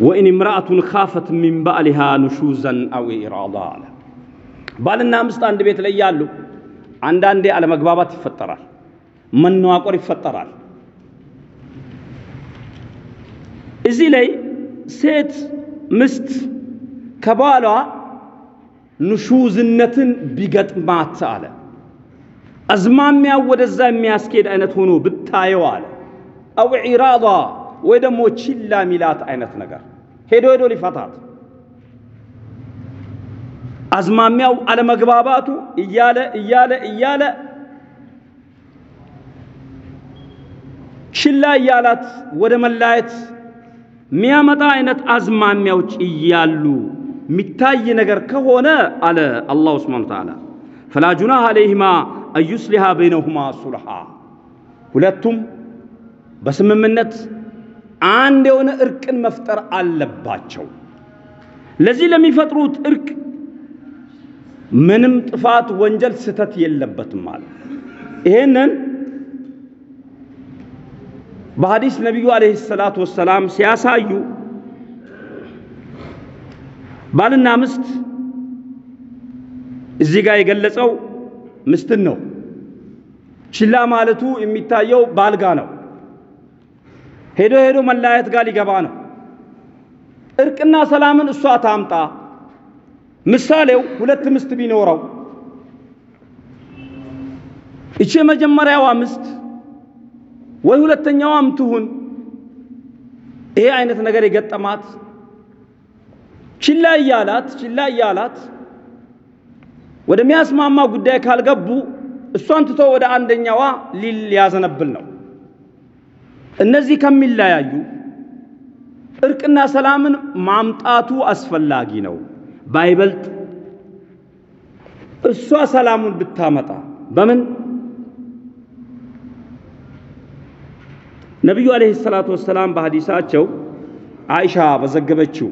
ወኢን እምራአቱን ካፈት ሚን ባዕሊሃ ኑሹዘን አው ኢራዳ አለ። ባልና ሚስት አንድ ቤት ላይ ያሉ አንዳንዴ አለመግባባት ይፈጠራል፣ መነዋቆር ይፈጠራል። እዚህ ላይ ሴት ምስት ከባሏ ንሹዝነትን ቢገጥማት አለ አዝማሚያው ወደዛ የሚያስኬድ አይነት ሆኖ ብታየው አለ አው ዒራዳ ወይ ደግሞ ችላ ሚላት አይነት ነገር ሄዶ ሄዶ ሊፈታት። አዝማሚያው አለመግባባቱ እያለ እያለ እያለ ችላ እያላት ወደ መላየት የሚያመጣ አይነት አዝማሚያዎች እያሉ የሚታይ ነገር ከሆነ አለ አላሁ ስብሓነ ወተዓላ። ፈላ ጁናህ አለይሂማ አዩስሊሃ በይነሁማ ሱልሓ ሁለቱም በስምምነት አንድ የሆነ እርቅን መፍጠር አለባቸው። ለዚህ ለሚፈጥሩት እርቅ ምንም ጥፋት፣ ወንጀል፣ ስህተት የለበትም ማለት ይሄንን በሐዲስ ነቢዩ አለይሂ ሰላቱ ወሰላም ሲያሳዩ ባልና ምስት እዚህ ጋር የገለጸው ምስትን ነው። ችላ ማለቱ የሚታየው ባልጋ ነው። ሄዶ ሄዶ መለያየት ጋር ሊገባ ነው። እርቅና ሰላምን እሷ ታምጣ። ምሳሌው ሁለት ምስት ቢኖረው እቺ የመጀመሪያዋ ምስት ወይ ሁለተኛዋም ትሁን ይሄ አይነት ነገር የገጠማት ችላ እያላት ችላ እያላት ወደሚያስማማ ጉዳይ ካልገቡ እሷን ትቶ ወደ አንደኛዋ ሊያዘነብል ነው። እነዚህ ከሚለያዩ እርቅና ሰላምን ማምጣቱ አስፈላጊ ነው። ባይበልጥ እሷ ሰላሙን ብታመጣ በምን ነቢዩ አለይሂ ሰላቱ ወሰላም በሐዲሳቸው አይሻ በዘገበችው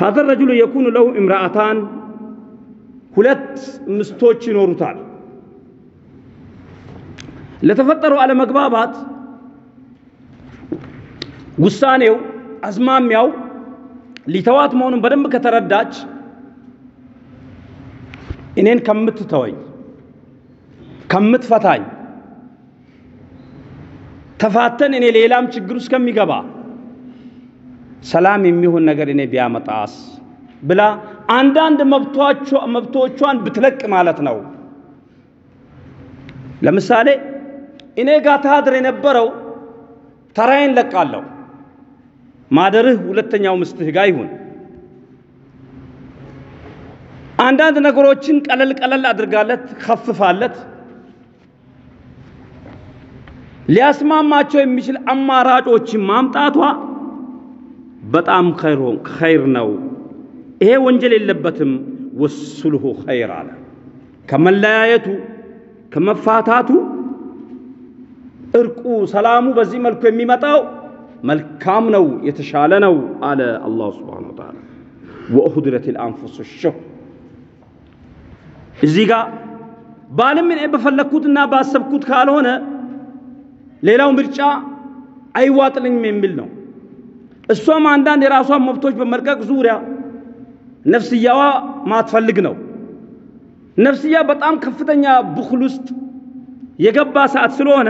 ሀዘ ረጁሉ የኩኑ ለሁ እምራአታን ሁለት ምስቶች ይኖሩታል። ለተፈጠረው አለመግባባት ውሳኔው አዝማሚያው ሊተዋት መሆኑን በደንብ ከተረዳች እኔን ከምትተወኝ ከምትፈታኝ ተፋተን እኔ ሌላም ችግር ውስጥ ከሚገባ ሰላም የሚሆን ነገር እኔ ቢያመጣስ ብላ አንዳንድ መብቶቿን ብትለቅ ማለት ነው። ለምሳሌ እኔ ጋር ታድር የነበረው ተራዬን ለቃለሁ፣ ማደርህ ሁለተኛው ምስትህ ጋር ይሁን። አንዳንድ ነገሮችን ቀለል ቀለል አድርጋለት ከፍፋለት ሊያስማማቸው የሚችል አማራጮችን ማምጣቷ በጣም ኸይር ነው። ይሄ ወንጀል የለበትም። ወሱልሁ ኸይር አለ። ከመለያየቱ ከመፋታቱ እርቁ ሰላሙ በዚህ መልኩ የሚመጣው መልካም ነው፣ የተሻለ ነው አለ አላሁ ስብሓነሁ ወተዓላ። ወኡህድረት ልአንፉሱ ሹህ እዚህ ጋር ባልም እኔ በፈለግኩትና ባሰብኩት ካልሆነ ሌላው ምርጫ አይዋጥልኝም የሚል ነው። እሷም አንዳንድ የራሷን መብቶች በመልቀቅ ዙሪያ ነፍስያዋ ማትፈልግ ነው። ነፍስያ በጣም ከፍተኛ ቡኽል ውስጥ የገባ ሰዓት ስለሆነ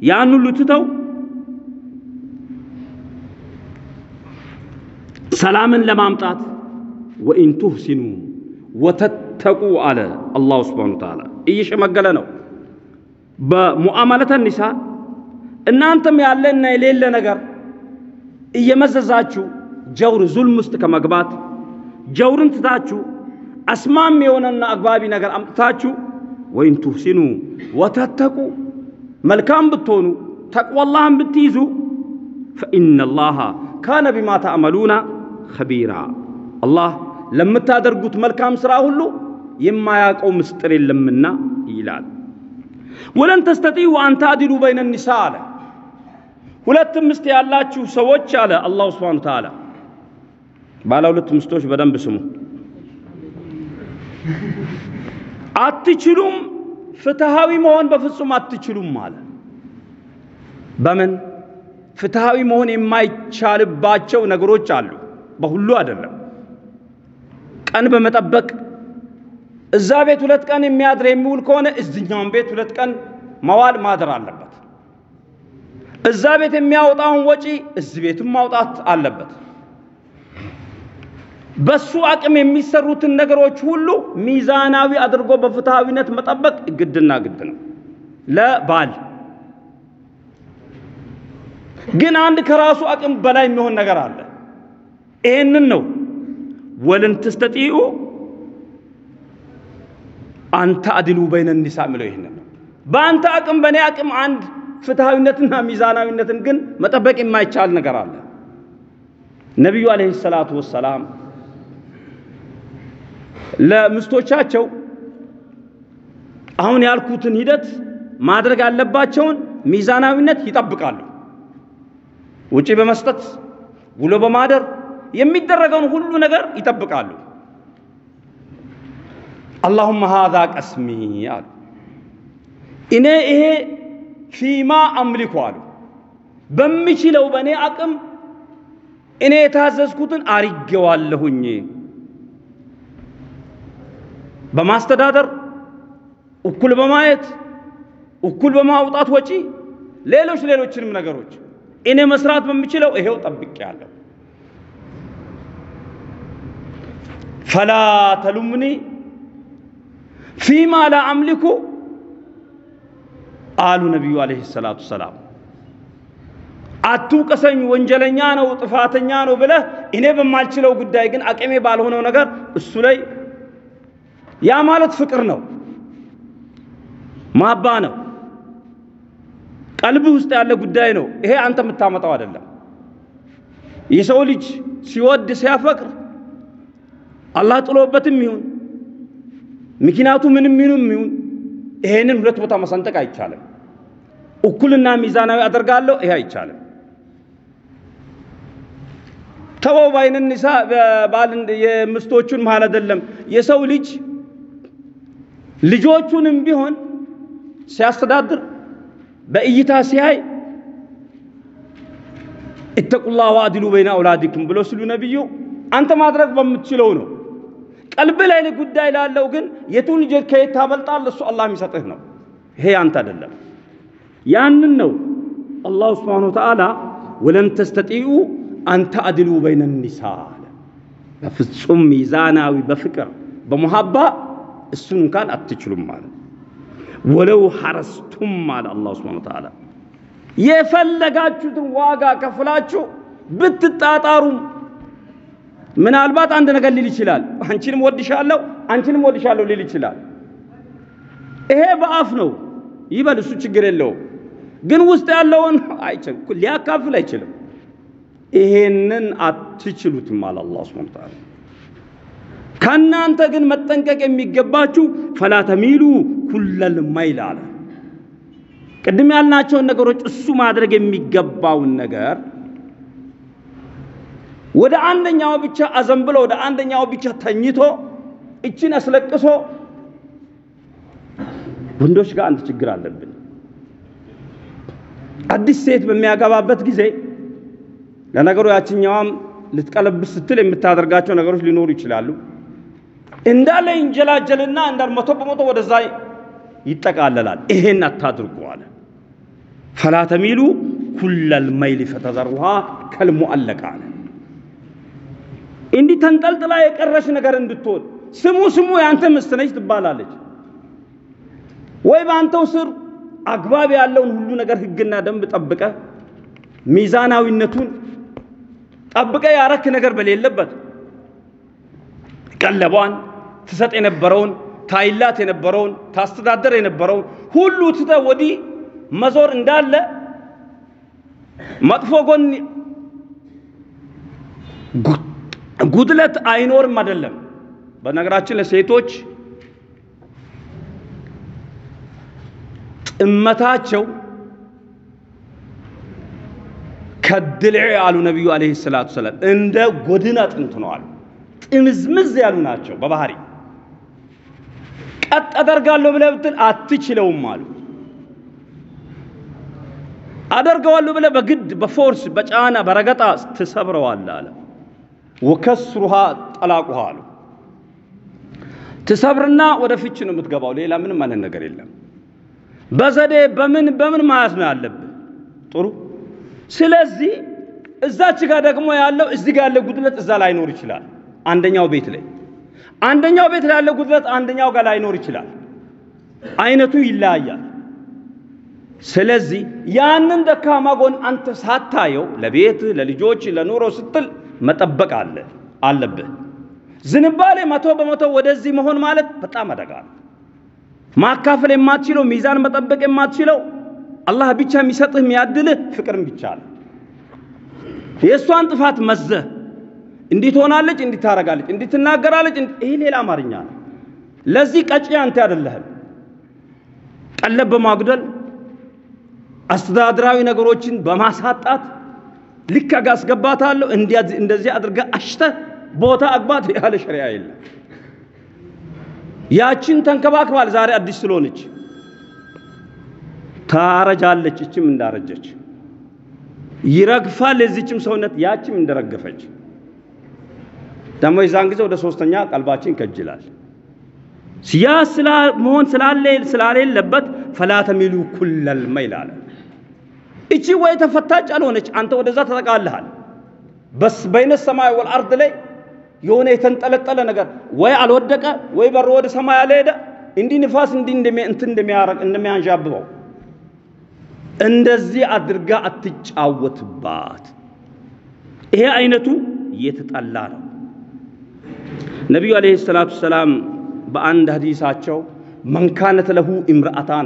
ያን ሁሉ ትተው ሰላምን ለማምጣት ወኢን ቱህሲኑ ወተተቁ አለ አላሁ ስብሓነሁ ወተዓላ እየሸመገለ ነው። በሙዓመለተ ኒሳ እናንተም ያለና የሌለ ነገር እየመዘዛችሁ ጀውር ዙልም ውስጥ ከመግባት ጀውርን ትታችሁ አስማም የሆነና አግባቢ ነገር አምጥታችሁ ወይን ቱህሲኑ ወተተቁ መልካም ብትሆኑ ተቅዋላህን ብትይዙ ፈኢነላሃ ካነ ቢማ ተዕመሉና ኸቢራ አላህ ለምታደርጉት መልካም ሥራ ሁሉ የማያውቀው ምስጢር የለምና ይላል። ወለን ተስተጢዑ አን ታዕዲሉ በይነ ኒሳ አለ። ሁለት ምስት ያላችሁ ሰዎች አለ አላሁ ስብሓነሁ ወተዓላ። ባለ ሁለት ምስቶች በደንብ ስሙ። አትችሉም፣ ፍትሃዊ መሆን በፍጹም አትችሉም አለ። በምን ፍትሃዊ መሆን የማይቻልባቸው ነገሮች አሉ። በሁሉ አይደለም። ቀን በመጠበቅ እዛ ቤት ሁለት ቀን የሚያድር የሚውል ከሆነ እዚኛውን ቤት ሁለት ቀን መዋል ማደር አለበት። እዛ ቤት የሚያወጣውን ወጪ እዚህ ቤትም ማውጣት አለበት። በሱ አቅም የሚሰሩትን ነገሮች ሁሉ ሚዛናዊ አድርጎ በፍትሃዊነት መጠበቅ ግድና ግድ ነው ለባል። ግን አንድ ከራሱ አቅም በላይ የሚሆን ነገር አለ። ይህንን ነው ወለን ተስተጢኡ አንተ አድሉ በይነ ኒሳ የሚለው ይህንን ነው። በአንተ አቅም በእኔ አቅም አንድ ፍትሃዊነትና ሚዛናዊነትን ግን መጠበቅ የማይቻል ነገር አለ። ነቢዩ አለይሂ ሰላቱ ወሰላም ለምስቶቻቸው አሁን ያልኩትን ሂደት ማድረግ ያለባቸውን ሚዛናዊነት ይጠብቃሉ። ውጪ በመስጠት ውሎ በማደር የሚደረገውን ሁሉ ነገር ይጠብቃሉ። አላሁመ ሃዛ ቀስሚ አሉ። እኔ ይሄ ፊማ አምልኮ አሉ በሚችለው በእኔ አቅም እኔ የታዘዝኩትን አርጌዋለሁኝ። በማስተዳደር እኩል በማየት እኩል በማውጣት ወጪ፣ ሌሎች ሌሎችንም ነገሮች እኔ መስራት በምችለው ይሄው ጠብቄያለሁ። ፈላ ተሉምኒ ፊማ ላ አምሊኩ አሉ ነቢዩ አለይሂ ሰላቱ ሰላም። አትውቀሰኝ፣ ወንጀለኛ ነው ጥፋተኛ ነው ብለህ እኔ በማልችለው ጉዳይ ግን አቅሜ ባልሆነው ነገር እሱ ላይ ያ ማለት ፍቅር ነው፣ ማባ ነው፣ ቀልብህ ውስጥ ያለ ጉዳይ ነው። ይሄ አንተ የምታመጣው አይደለም። የሰው ልጅ ሲወድ ሲያፈቅር አላህ ጥሎበትም ይሁን ምክንያቱ ምንም ምንም ይሁን ይሄንን ሁለት ቦታ መሰንጠቅ አይቻልም። እኩልና ሚዛናዊ አደርጋለሁ፣ ይሄ አይቻልም። ተወው ባይነን ኒሳ ባል የምስቶቹን መሃል አይደለም የሰው ልጅ ልጆቹንም ቢሆን ሲያስተዳድር በእይታ ሲያይ ኢተቁላህ ወአድሉ በይነ አውላዲኩም ብሎ ሲሉ ነቢዩ አንተ ማድረግ በምትችለው ነው። ቀልብ ላይ ጉዳይ ላለው ግን የቱን ልጅ ከየት ታበልጣል? እሱ አላህ የሚሰጥህ ነው። ይሄ አንተ አይደለም። ያንን ነው አላሁ ስብሓነሁ ወተዓላ ወለን ተስተጢኡ አንተ አድሉ በይነ ኒሳ በፍጹም ሚዛናዊ በፍቅር በሙሃባ እሱን እንኳን አትችሉም ማለት ወለው ሐረስቱም አለ አላሁ ስብሓነሁ ወተዓላ የፈለጋችሁትን ዋጋ ከፍላችሁ ብትጣጣሩም ምናልባት አንድ ነገር ሊል ይችላል። አንቺንም ወድሻለሁ፣ አንቺንም ወድሻለሁ ሊል ይችላል። ይሄ በአፍ ነው ይበል፣ እሱ ችግር የለውም። ግን ውስጥ ያለውን ሊያካፍል አይችልም። ይሄንን አትችሉትም አለ አላህ ሱብሓነሁ ወተዓላ። ከእናንተ ግን መጠንቀቅ የሚገባችሁ ፈላ ተሚሉ ኩለል ማይል አለ። ቅድም ያልናቸውን ነገሮች እሱ ማድረግ የሚገባውን ነገር ወደ አንደኛው ብቻ አዘንብሎ ወደ አንደኛው ብቻ ተኝቶ እችን አስለቅሶ ወንዶች ጋር አንድ ችግር አለብን። አዲስ ሴት በሚያገባበት ጊዜ ለነገሩ ያችኛዋም ልትቀለብስ ስትል የምታደርጋቸው ነገሮች ሊኖሩ ይችላሉ። እንዳለ ይንጀላጀልና እንዳል መቶ በመቶ ወደዛ ይጠቃለላል። ይሄን አታድርጉ አለ። ፈላ ተሚሉ ኩለል መይል ፈተዘሩሃ ከልሙአለቃ አለ። እንዲህ ተንጠልጥላ የቀረሽ ነገር እንድትሆን ስሙ ስሙ ያንተ ምስት ነች ትባላለች ወይ በአንተው ስር አግባብ ያለውን ሁሉ ነገር ህግና ደንብ ጠብቀ ሚዛናዊነቱን ጠብቀ ያረክ ነገር በሌለበት ቀለቧን ትሰጥ የነበረውን ታይላት የነበረውን ታስተዳደር የነበረውን ሁሉ ትተ ወዲህ መዞር እንዳለ መጥፎ ጎን ጉድለት አይኖርም አይደለም። በነገራችን ለሴቶች ጥመታቸው ከድልዕ አሉ ነቢዩ አለይሂ ሰላቱ ሰላም እንደ ጎድን አጥንት ነው አሉ። ጥምዝምዝ ያሉ ናቸው በባህሪ ቀጥ አደርጋለሁ ብለህ ብትል አትችለውም አሉ። አደርገዋለሁ ብለህ በግድ በፎርስ በጫና በረገጣ ትሰብረዋለህ አለ። ወከስሩሃ ጠላቁሃ አሉ። ትሰብርና ወደ ፍች ነው የምትገባው። ሌላ ምንም አይነት ነገር የለም። በዘዴ በምን በምን ማለት ነው ያለብህ። ጥሩ። ስለዚህ እዛች ጋር ደግሞ ያለው እዚህ ጋር ያለው ጉድለት እዛ ላይኖር ይችላል። አንደኛው ቤት ላይ አንደኛው ቤት ላይ ያለው ጉድለት አንደኛው ጋር ላይኖር ይችላል። አይነቱ ይለያያል። ስለዚህ ያንን ደካማ ጎን አንተ ሳታየው ለቤት ለልጆች ለኑሮ ስትል መጠበቅ አለ አለብህ። ዝንባሌ መቶ በመቶ ወደዚህ መሆን ማለት በጣም አደጋ ነው። ማካፈል የማትችለው ሚዛን መጠበቅ የማትችለው አላህ ብቻ የሚሰጥህ የሚያድልህ ፍቅርን ብቻ ነው። የእሷን ጥፋት መዘህ እንዲህ ትሆናለች፣ እንዲህ ታረጋለች፣ እንዲህ ትናገራለች። ይሄ ሌላ አማርኛ ነው። ለዚህ ቀጪ አንተ አይደለህም። ቀለብ በማጉደል አስተዳድራዊ ነገሮችን በማሳጣት ልክ አስገባታለሁ እንደዚህ አድርገህ አሽተህ ቦታ አግባት ያለ ሸሪያ የለም። ያችን ተንከባክባል። ዛሬ አዲስ ስለሆነች ታረጃለች። እችም እንዳረጀች ይረግፋል። የዚችም ሰውነት ያችም እንደረገፈች ደግሞ የዛን ጊዜ ወደ ሶስተኛ ቀልባችን ከጅላል። ያ መሆን ስላሌለበት ፈላ ተሚሉ ኩለል መይል አለ። እቺ ወይ ተፈታጭ አልሆነች፣ አንተ ወደዛ ተጠቃልሃል። በስ በይነ ሰማይ ወልአርድ ላይ የሆነ የተንጠለጠለ ነገር ወይ አልወደቀ ወይ በሮ ወደ ሰማይ አልሄደ። እንዲህ ንፋስ እንዲህ እንትን እንደሚያረግ እንደሚያንዣብበው እንደዚህ አድርጋ አትጫወትባት። ይሄ አይነቱ የተጠላ ነው። ነቢዩ አለይሂ ሰላቱ ሰላም በአንድ ሐዲሳቸው መንካነት ለሁ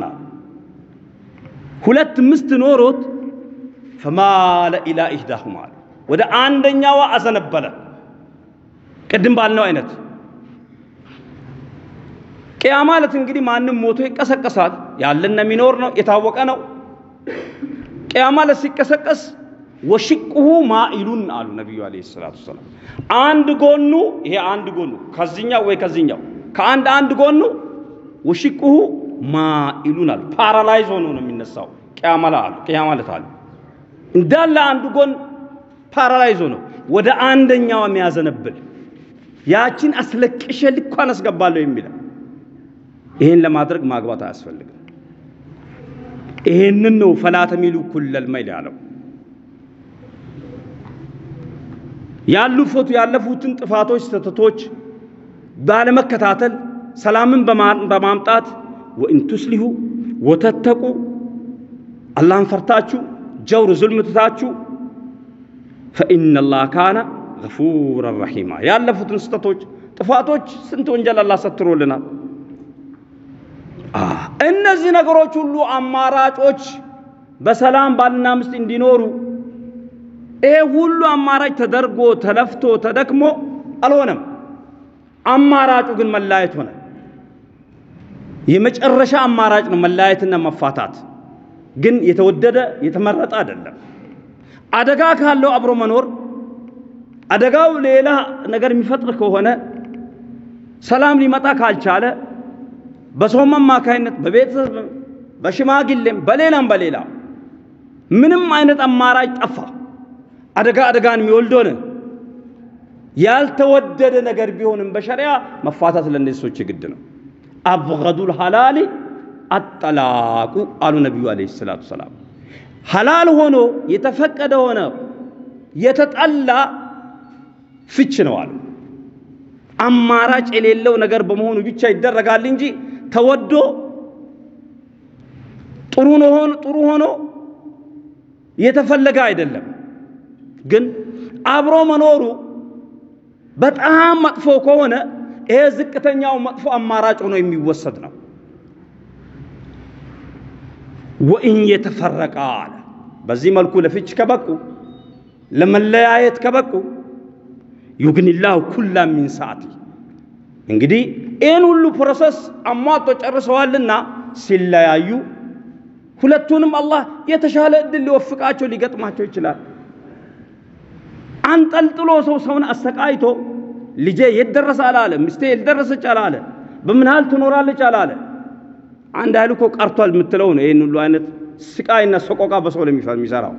አሉ። ሁለት ምስት ኖሮት ፈማለ ኢላ ኢህዳሁም አሉ። ወደ አንደኛዋ አዘነበለ። ቅድም ባልነው አይነት ቅያ ማለት እንግዲህ ማንም ሞቶ ይቀሰቀሳል። ያለና የሚኖር ነው፣ የታወቀ ነው። ቅያ ማለት ሲቀሰቀስ ወሽቅሁ ማኢሉን አሉ ነቢዩ አለይሂ ሰላቱ ሰላም። አንድ ጎኑ ይሄ አንድ ጎኑ ከዚኛው ወይ ከዚኛው ከአንድ አንድ ጎኑ ወሽቅሁ ማኢሉን አሉ። ፓራላይዝ ሆኖ ነው የሚነሳው። ቅያማላ አሉ ቅያ ማለት አሉ እንዳለ አንዱ ጎን ፓራላይዝ ሆኖ ወደ አንደኛው የሚያዘነብል ያችን አስለቅሼ ልኳን አስገባለሁ የሚለው ይሄን ለማድረግ ማግባት አያስፈልግም። ይሄንን ነው ፈላ ኩለል መይል ያለው። ያለፉት ያለፉትን ጥፋቶች፣ ስህተቶች ባለመከታተል ሰላምን በማምጣት ወኢን ቱስሊሁ ወተተቁ አላህን ፈርታችሁ ጀውር ዙልም ትታችሁ ፈኢነላህ ካነ ገፉረን ረሒማ ያለፉትን ስህተቶች፣ ጥፋቶች ስንት ወንጀል አላህ ሰትሮልናል። እነዚህ ነገሮች ሁሉ አማራጮች በሰላም ባልና ሚስት እንዲኖሩ ይሄ ሁሉ አማራጭ ተደርጎ ተለፍቶ ተደክሞ አልሆነም። አማራጩ ግን መለያየት ሆነ። የመጨረሻ አማራጭ ነው መለያየትና መፋታት። ግን የተወደደ የተመረጠ አይደለም። አደጋ ካለው አብሮ መኖር አደጋው ሌላ ነገር የሚፈጥር ከሆነ ሰላም ሊመጣ ካልቻለ በሰውም አማካይነት በቤተሰብ በሽማግሌም በሌላም በሌላ ምንም አይነት አማራጭ ጠፋ። አደጋ አደጋን የሚወልድ ሆነ። ያልተወደደ ነገር ቢሆንም በሸሪያ መፋታት ለእነዚህ ሰዎች ግድ ነው። አብገዱል ሐላሊ አጠላቁ አሉ ነቢዩ አለይሂ ሰላቱ ሰላም። ሐላል ሆኖ የተፈቀደ ሆነ የተጠላ ፍች ነው አሉ። አማራጭ የሌለው ነገር በመሆኑ ብቻ ይደረጋል እንጂ ተወዶ ጥሩ ሆኖ የተፈለገ አይደለም። ግን አብሮ መኖሩ በጣም መጥፎ ከሆነ ይሄ ዝቅተኛው መጥፎ አማራጭ ሆኖ የሚወሰድ ነው። ወኢን የተፈረቃ አለ። በዚህ መልኩ ለፍች ከበቁ ለመለያየት ከበቁ ዩግኒላሁ ኩላ ሚን ሰዓቲ እንግዲህ ይህን ሁሉ process አሟጦ ጨርሰዋልና ሲለያዩ ሁለቱንም አላህ የተሻለ እድል ሊወፍቃቸው ሊገጥማቸው ይችላል። አንጠልጥሎ ሰው ሰውን አሰቃይቶ ልጄ የት ደረሰ አላለ፣ ሚስቴ የት ደረሰች አላለ፣ በምን ያህል ትኖራለች አላለ። አንድ ያህል እኮ ቀርቷል የምትለው ነው። ይህን ሁሉ አይነት ስቃይና ሰቆቃ በሰው ላይ የሚሰራው።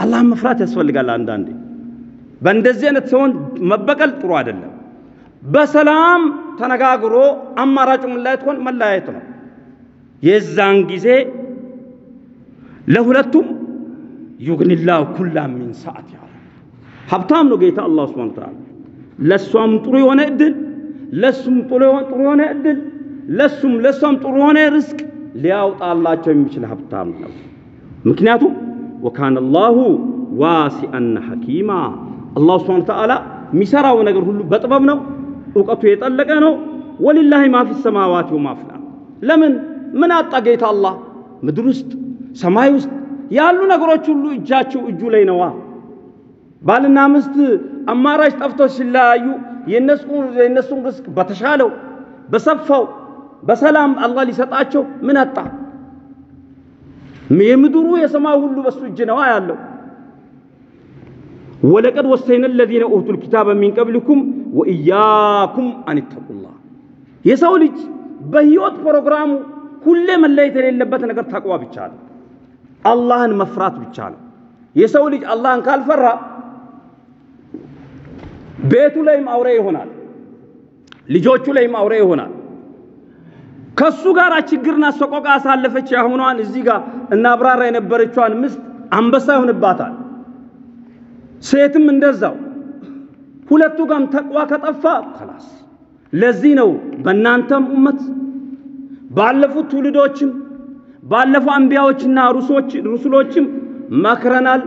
አላህን መፍራት ያስፈልጋል። አንዳንዴ በእንደዚህ አይነት ሰውን መበቀል ጥሩ አይደለም። በሰላም ተነጋግሮ አማራጩ መለያየት ሆን መለያየት ነው። የዛን ጊዜ ለሁለቱም ዩግኒላሁ ኩላ ሚን ያለ ሀብታም ነው ጌታ አላህ ሱብሓነሁ ወተዓላ ለሷም ጥሩ የሆነ እድል ለሱም ጥሩ የሆነ እድል ለሱም ለሷም ጥሩ የሆነ ርዝቅ ሊያውጣላቸው የሚችል ሀብታም ነው። ምክንያቱም ወካነ አላሁ ዋሲአን ሐኪማ አላህ ሱብሓነሁ ወተዓላ የሚሰራው ነገር ሁሉ በጥበብ ነው፣ እውቀቱ የጠለቀ ነው። ወሊላሂ ማ ፊ ሰማዋት ወማ ለምን ምን አጣ ጌታ አላህ ምድር ውስጥ ሰማይ ውስጥ ያሉ ነገሮች ሁሉ እጃቸው እጁ ላይ ነዋ። ባልና ሚስት አማራጭ ጠፍቶ ሲለያዩ የእነሱን ርዝቅ በተሻለው በሰፋው በሰላም አላህ ሊሰጣቸው ምን አጣ? የምድሩ የሰማይ ሁሉ በሱ እጅ ነዋ ያለው። ወለቀድ ወሰይነ ለዚነ ኡቱል ኪታበ ሚን ቀብሊኩም ወኢያኩም አንተቁላህ። የሰው ልጅ በህይወት ፕሮግራሙ ሁሌ መለየት የሌለበት ነገር ተቅዋ ብቻ ነው። አላህን መፍራት ብቻ ነው። የሰው ልጅ አላህን ካልፈራ ቤቱ ላይም አውሬ ይሆናል፣ ልጆቹ ላይም አውሬ ይሆናል። ከሱ ጋር ችግርና ሰቆቃ አሳለፈች። ያሁኗን እዚህ ጋር እናብራራ የነበረችዋን ምስት አንበሳ ይሆንባታል። ሴትም እንደዛው። ሁለቱ ጋርም ተቅዋ ከጠፋ ከላስ። ለዚህ ነው በእናንተም ኡመት ባለፉት ትውልዶችም ባለፉ አንቢያዎችና ሩሱሎችም መክረናል፣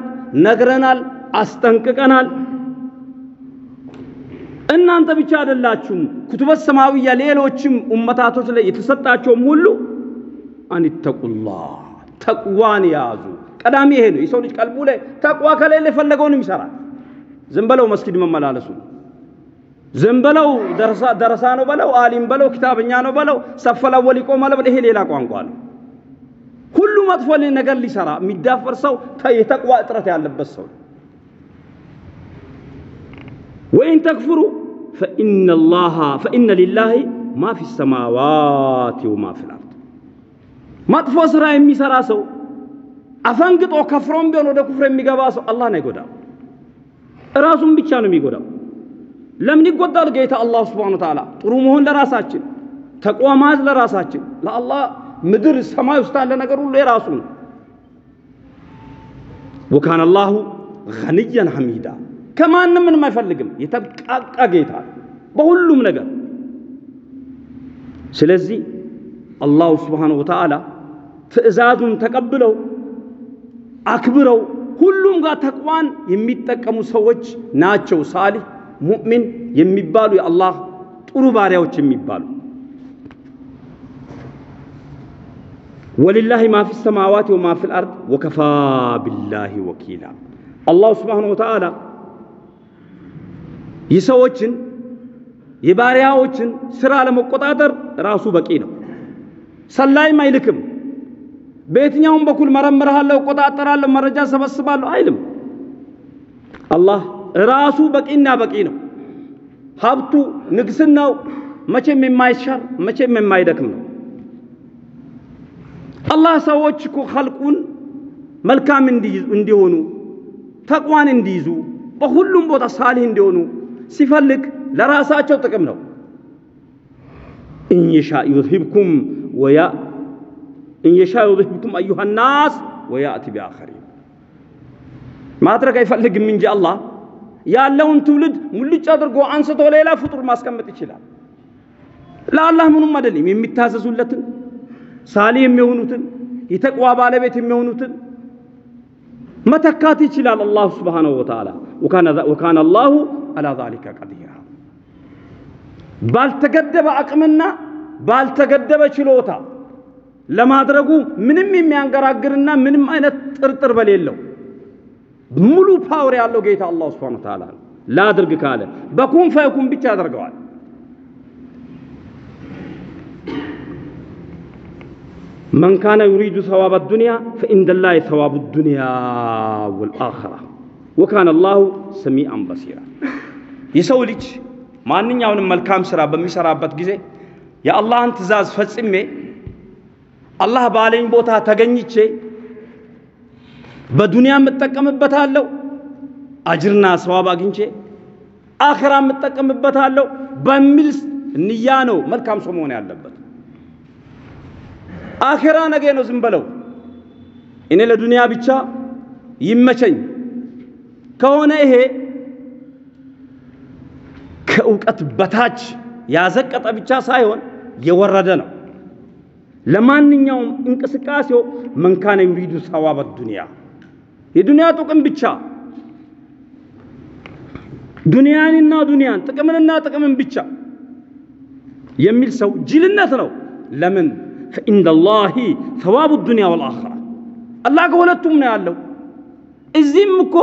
ነግረናል፣ አስጠንቅቀናል። እናንተ ብቻ አይደላችሁም። ኩቱበት ሰማዊያ ሌሎችም ኡመታቶች ላይ የተሰጣቸውም ሁሉ አንተቁላህ ተቅዋን ያዙ። ቀዳሚ ይሄ ነው። የሰው ልጅ ቀልቡ ላይ ተቅዋ ከሌለ የፈለገውንም ይሰራል። ዝም በለው መስጊድ መመላለሱ፣ ዝም በለው ደረሳ ነው በለው፣ አሊም በለው፣ ኪታበኛ ነው በለው፣ ሰፈላ ወሊቆ ማለት ይሄ ሌላ ቋንቋ ነው። ሁሉ መጥፎ ነገር ሊሰራ የሚዳፈር ሰው የተቅዋ እጥረት ያለበት ሰው وإن تكفروا فإن لله ما في السماوات وما في الأرض። መጥፎ ስራ የሚሰራ ሰው አፈንግጦ ከፍሮም ቢሆን ወደ ኩፍር የሚገባ ሰው አላህን አይጎዳም፣ ራሱን ብቻ ነው የሚጎዳው። ለምን ይጎዳል? ጌታ አላህ سبحانه وتعالى ጥሩ መሆን ለራሳችን ተቅዋ ማለት ለራሳችን ለአላህ ምድር ሰማይ ውስጥ ያለ ነገር ሁሉ የራሱ ነው። ወካነ አላሁ ገኒየን ሐሚዳ ከማንም ምንም አይፈልግም። የተብቃቃ ጌታ በሁሉም ነገር። ስለዚህ አላሁ ስብሓነሁ ወተዓላ ትዕዛዙን ተቀብለው አክብረው ሁሉም ጋር ተቅዋን የሚጠቀሙ ሰዎች ናቸው ሳሊህ ሙእሚን የሚባሉ የአላህ ጥሩ ባሪያዎች የሚባሉ ወሊላሂ ማ ፊ ሰማዋት ወማ ፊል አርድ ወከፋ ቢላሂ ወኪላ አላሁ ስብሓነሁ ወተዓላ የሰዎችን የባሪያዎችን ስራ ለመቆጣጠር ራሱ በቂ ነው። ሰላይም አይልክም። በየትኛውም በኩል መረምርሃለሁ፣ እቆጣጠራለሁ፣ መረጃ ሰበስባለሁ አይልም። አላህ ራሱ በቂና በቂ ነው። ሀብቱ፣ ንግስናው መቼም የማይሻር መቼም የማይደክም ነው። አላህ ሰዎች እኮ ኸልቁን መልካም እንዲሆኑ ተቅዋን እንዲይዙ በሁሉም ቦታ ሳሊህ እንዲሆኑ ሲፈልግ ለራሳቸው ጥቅም ነው። ኢንየሻ ዩዝሂብኩም ወያ ኢንየሻ ዩዝሂብኩም አዩሃ ናስ ወያእቲ ቢአኸሪን ማድረግ አይፈልግም እንጂ አላህ ያለውን ትውልድ ሙልጭ አድርጎ አንስቶ ሌላ ፍጡር ማስቀመጥ ይችላል። ለአላህ ምኑም አይደለም። የሚታዘዙለትን ሳሊህ የሚሆኑትን የተቅዋ ባለቤት የሚሆኑትን መተካት ይችላል አላሁ ስብሓነሁ ወተዓላ ወካነ አላሁ አላ ዛሊከ ቀዲራ። ባልተገደበ አቅምና ባልተገደበ ችሎታ ለማድረጉ ምንም የሚያንገራግርና ምንም አይነት ጥርጥር በሌለው ሙሉ power ያለው ጌታ الله سبحانه وتعالى ላድርግ ካለ በ كن فيكون ብቻ ያደርገዋል። من كان يريد ثواب الدنيا فعند الله ثواب الدنيا والآخرة وكان الله سميعا بصيرا። የሰው ልጅ ማንኛውንም መልካም ስራ በሚሰራበት ጊዜ የአላህን ትእዛዝ ፈጽሜ አላህ ባለኝ ቦታ ተገኝቼ በዱንያ የምጠቀምበታለሁ አጅርና ሰዋብ አግኝቼ አኺራ የምጠቀምበታለሁ በሚል ንያ ነው መልካም ሰው መሆን ያለበት። አኺራ ነገ ነው ዝም በለው። እኔ ለዱንያ ብቻ ይመቸኝ ከሆነ ይሄ ከእውቀት በታች ያዘቀጠ ብቻ ሳይሆን የወረደ ነው። ለማንኛውም እንቅስቃሴው መንካነ ዩሪዱ ሰዋበ ዱንያ የዱንያ ጥቅም ብቻ ዱንያንና ዱንያን ጥቅምንና ጥቅምን ብቻ የሚል ሰው ጅልነት ነው። ለምን ፈኢንደላሂ ሰዋቡ ዱንያ ወልአኺራ አላህ ከሁለቱም ነው ያለው። እዚህም እኮ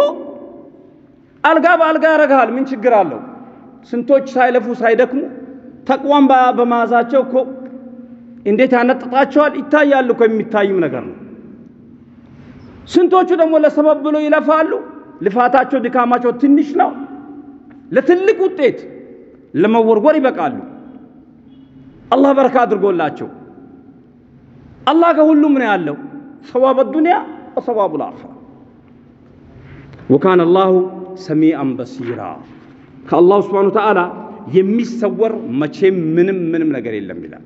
አልጋ በአልጋ ያረግሃል። ምን ችግር አለው? ስንቶች ሳይለፉ ሳይደክሙ ተቅዋን በመያዛቸው እኮ እንዴት ያነጥጣቸዋል ይታያል እኮ የሚታይም ነገር ነው። ስንቶቹ ደግሞ ለሰበብ ብሎ ይለፋሉ። ልፋታቸው ድካማቸው ትንሽ ነው፣ ለትልቅ ውጤት ለመወርወር ይበቃሉ። አላህ በረካ አድርጎላቸው አላህ ከሁሉም ነው ያለው ሰዋበ ዱንያ ወሰዋቡ ልአኺራ ወካነ አላሁ ሰሚአን በሲራ ከአላሁ ስብሓነ ወተዓላ የሚሰወር መቼም ምንም ምንም ነገር የለም ይላል።